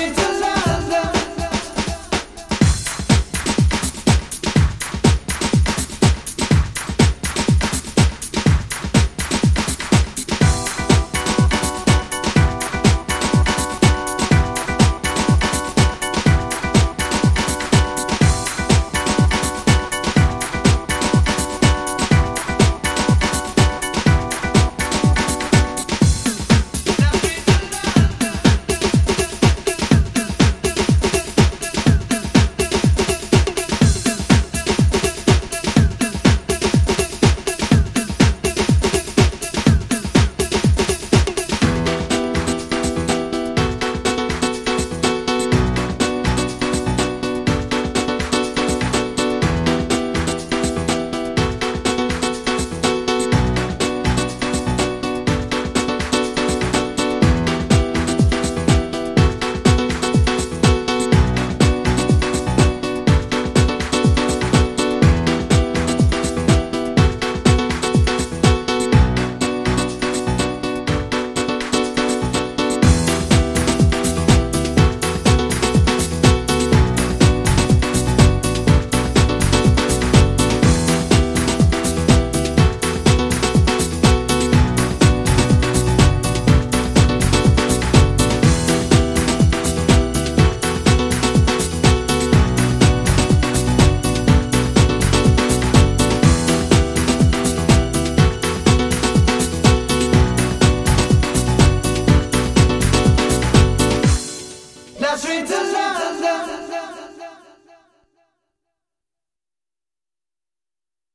into